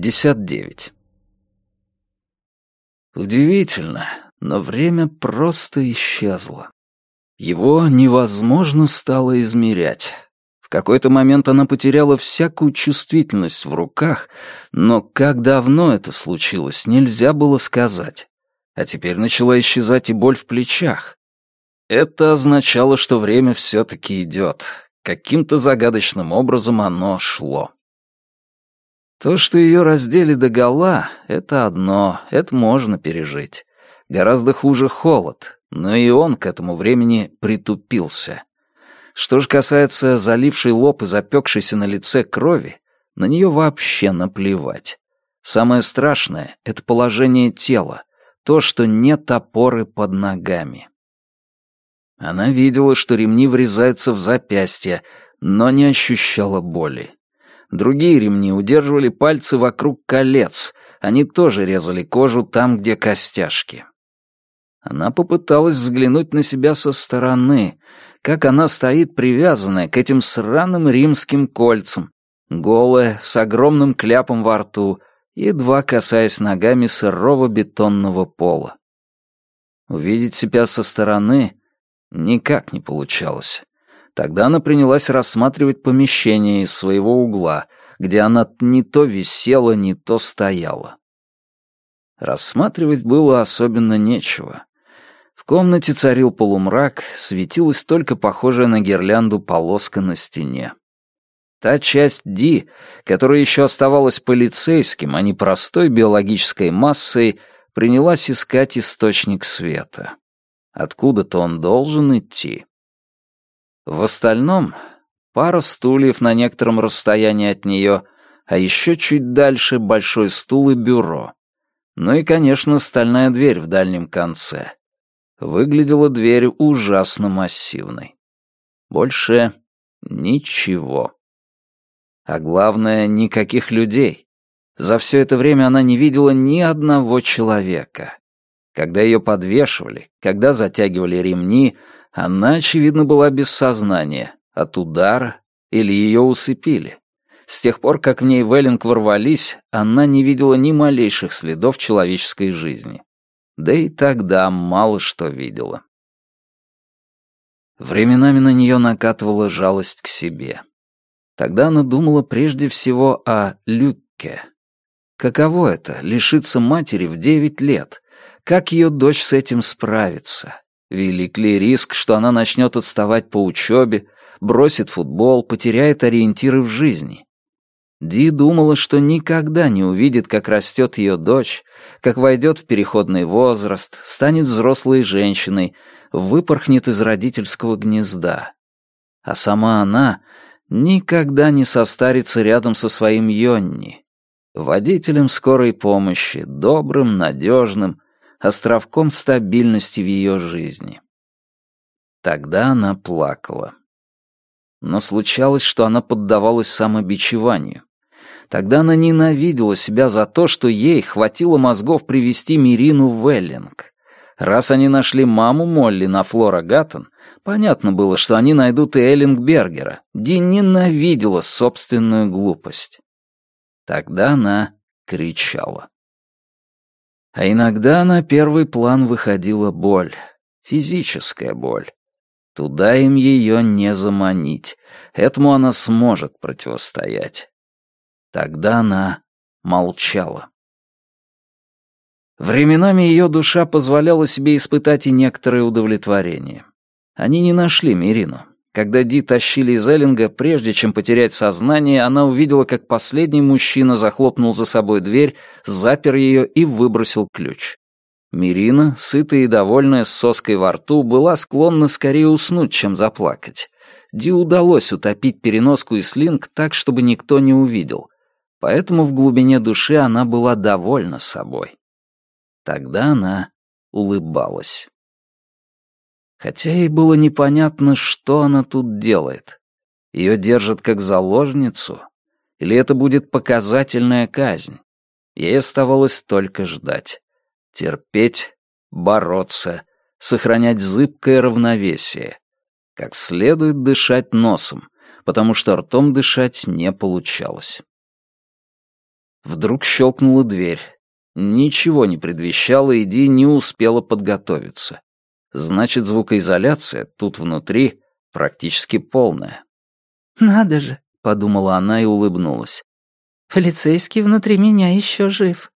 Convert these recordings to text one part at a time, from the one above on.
59. Удивительно, но время просто исчезло. Его невозможно стало измерять. В какой-то момент она потеряла всякую чувствительность в руках, но как давно это случилось, нельзя было сказать. А теперь начала исчезать и боль в плечах. Это означало, что время все-таки идет. Каким-то загадочным образом оно шло. То, что ее раздели до гола, это одно, это можно пережить. Гораздо хуже холод, но и он к этому времени притупился. Что же касается залившей лоб и запекшейся на лице крови, на нее вообще наплевать. Самое страшное — это положение тела, то, что нет опоры под ногами. Она видела, что ремни врезаются в запястье, но не ощущала боли. Другие ремни удерживали пальцы вокруг колец. Они тоже резали кожу там, где костяшки. Она попыталась взглянуть на себя со стороны, как она стоит привязанная к этим сраным римским кольцам, голая, с огромным кляпом во рту, едва касаясь ногами сырого бетонного пола. Увидеть себя со стороны никак не получалось. Тогда она принялась рассматривать помещение из своего угла, где она не то висела, не то стояла. Рассматривать было особенно нечего. В комнате царил полумрак, светилась только похожая на гирлянду полоска на стене. Та часть Ди, которая еще оставалась полицейским, а не простой биологической массой, принялась искать источник света. Откуда-то он должен идти. В остальном пара стульев на некотором расстоянии от нее, а еще чуть дальше большой стул и бюро. Ну и, конечно, стальная дверь в дальнем конце. Выглядела дверь ужасно массивной. Больше ничего. А главное, никаких людей. За все это время она не видела ни одного человека. Когда ее подвешивали, когда затягивали ремни, она, очевидно, была без сознания, от удара или ее усыпили. С тех пор, как в ней Веллинг ворвались, она не видела ни малейших следов человеческой жизни. Да и тогда мало что видела. Временами на нее накатывала жалость к себе. Тогда она думала прежде всего о Люкке. Каково это — лишиться матери в девять лет? Как ее дочь с этим справится? Велик ли риск, что она начнет отставать по учебе, бросит футбол, потеряет ориентиры в жизни? Ди думала, что никогда не увидит, как растет ее дочь, как войдет в переходный возраст, станет взрослой женщиной, выпорхнет из родительского гнезда. А сама она никогда не состарится рядом со своим Йонни, водителем скорой помощи, добрым, надежным, островком стабильности в ее жизни. Тогда она плакала. Но случалось, что она поддавалась самобичеванию. Тогда она ненавидела себя за то, что ей хватило мозгов привести Мирину в Эллинг. Раз они нашли маму Молли на Флора Гаттон, понятно было, что они найдут и Эллинг Бергера. Ди ненавидела собственную глупость. Тогда она кричала. А иногда на первый план выходила боль, физическая боль. Туда им ее не заманить, этому она сможет противостоять. Тогда она молчала. Временами ее душа позволяла себе испытать и некоторое удовлетворение. Они не нашли Мирину. Когда Ди тащили из Эллинга, прежде чем потерять сознание, она увидела, как последний мужчина захлопнул за собой дверь, запер ее и выбросил ключ. Мирина, сытая и довольная с соской во рту, была склонна скорее уснуть, чем заплакать. Ди удалось утопить переноску и слинг так, чтобы никто не увидел. Поэтому в глубине души она была довольна собой. Тогда она улыбалась хотя ей было непонятно, что она тут делает. Ее держат как заложницу, или это будет показательная казнь. Ей оставалось только ждать. Терпеть, бороться, сохранять зыбкое равновесие. Как следует дышать носом, потому что ртом дышать не получалось. Вдруг щелкнула дверь. Ничего не предвещало, и Ди не успела подготовиться. Значит, звукоизоляция тут внутри практически полная. «Надо же», — подумала она и улыбнулась. «Полицейский внутри меня еще жив».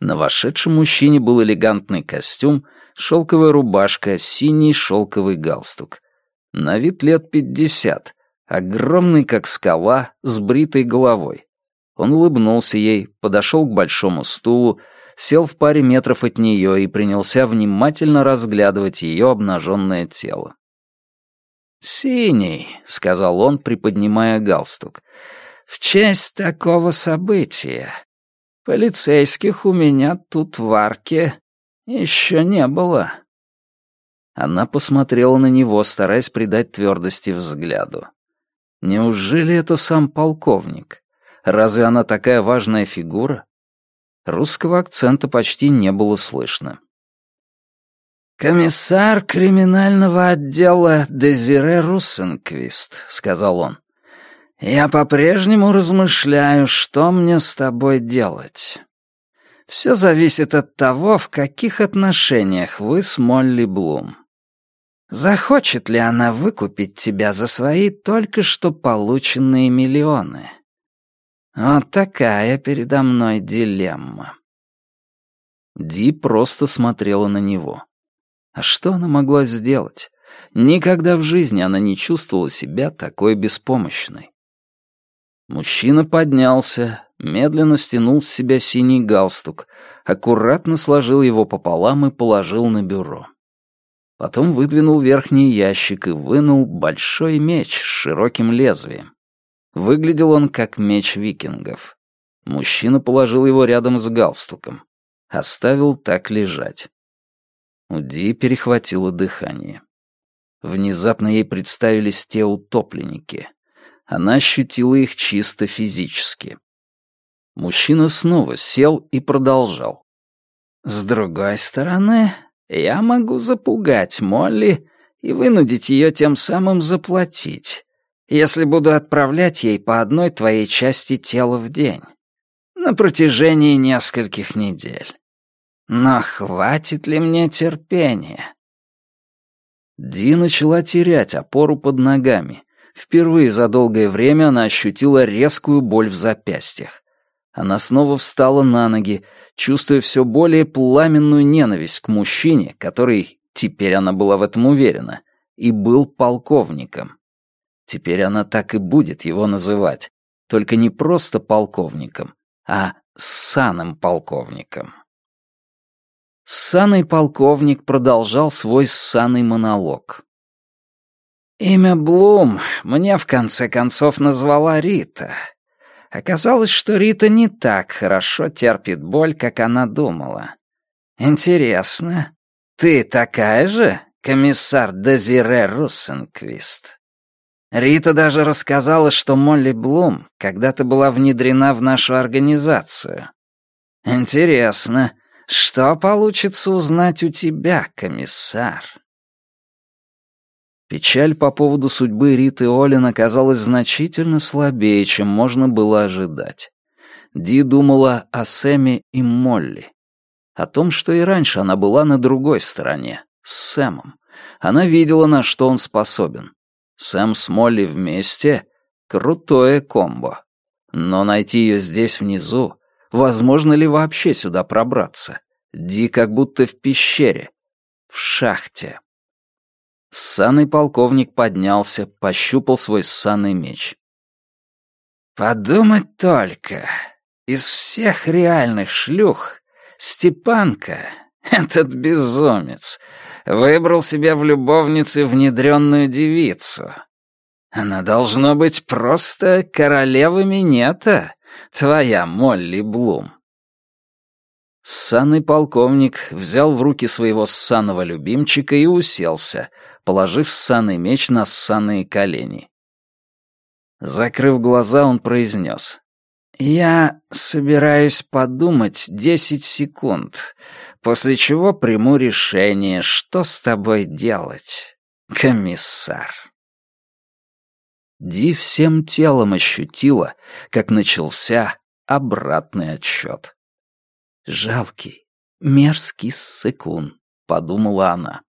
На вошедшем мужчине был элегантный костюм, шелковая рубашка, синий шелковый галстук. На вид лет пятьдесят, огромный как скала, с бритой головой. Он улыбнулся ей, подошел к большому стулу, сел в паре метров от нее и принялся внимательно разглядывать ее обнаженное тело. «Синий», — сказал он, приподнимая галстук, — «в честь такого события. Полицейских у меня тут в арке еще не было». Она посмотрела на него, стараясь придать твердости взгляду. Неужели это сам полковник? Разве она такая важная фигура? Русского акцента почти не было слышно. «Комиссар криминального отдела Дезире Руссенквист», — сказал он. «Я по-прежнему размышляю, что мне с тобой делать. Все зависит от того, в каких отношениях вы с Молли Блум. Захочет ли она выкупить тебя за свои только что полученные миллионы? Вот такая передо мной дилемма». Ди просто смотрела на него. А что она могла сделать? Никогда в жизни она не чувствовала себя такой беспомощной. Мужчина поднялся, медленно стянул с себя синий галстук, аккуратно сложил его пополам и положил на бюро. Потом выдвинул верхний ящик и вынул большой меч с широким лезвием. Выглядел он как меч викингов. Мужчина положил его рядом с галстуком. Оставил так лежать. У Ди перехватило дыхание. Внезапно ей представились те утопленники. Она ощутила их чисто физически. Мужчина снова сел и продолжал. «С другой стороны, я могу запугать Молли и вынудить ее тем самым заплатить, если буду отправлять ей по одной твоей части тела в день на протяжении нескольких недель. Но хватит ли мне терпения? Ди начала терять опору под ногами. Впервые за долгое время она ощутила резкую боль в запястьях. Она снова встала на ноги, чувствуя все более пламенную ненависть к мужчине, который, теперь она была в этом уверена, и был полковником. Теперь она так и будет его называть, только не просто полковником, а саным полковником. Ссаный полковник продолжал свой ссаный монолог. «Имя Блум мне в конце концов назвала Рита. Оказалось, что Рита не так хорошо терпит боль, как она думала. Интересно, ты такая же, комиссар Дезире Руссенквист?» Рита даже рассказала, что Молли Блум когда-то была внедрена в нашу организацию. Интересно, что получится узнать у тебя, комиссар?» Печаль по поводу судьбы Риты Олин оказалась значительно слабее, чем можно было ожидать. Ди думала о Сэме и Молли. О том, что и раньше она была на другой стороне, с Сэмом. Она видела, на что он способен. Сэм с Молли вместе — крутое комбо. Но найти ее здесь внизу Возможно ли вообще сюда пробраться? Ди как будто в пещере. В шахте. Ссаный полковник поднялся, пощупал свой ссаный меч. «Подумать только, из всех реальных шлюх Степанка, этот безумец, выбрал себе в любовнице внедренную девицу. Она должно быть просто королева минета, Твоя Молли Блум. Ссаный полковник взял в руки своего ссаного любимчика и уселся, положив ссаный меч на ссаные колени. Закрыв глаза, он произнес. «Я собираюсь подумать десять секунд, после чего приму решение, что с тобой делать, комиссар». Ди всем телом ощутила, как начался обратный отсчет. «Жалкий, мерзкий ссыкун», — подумала она.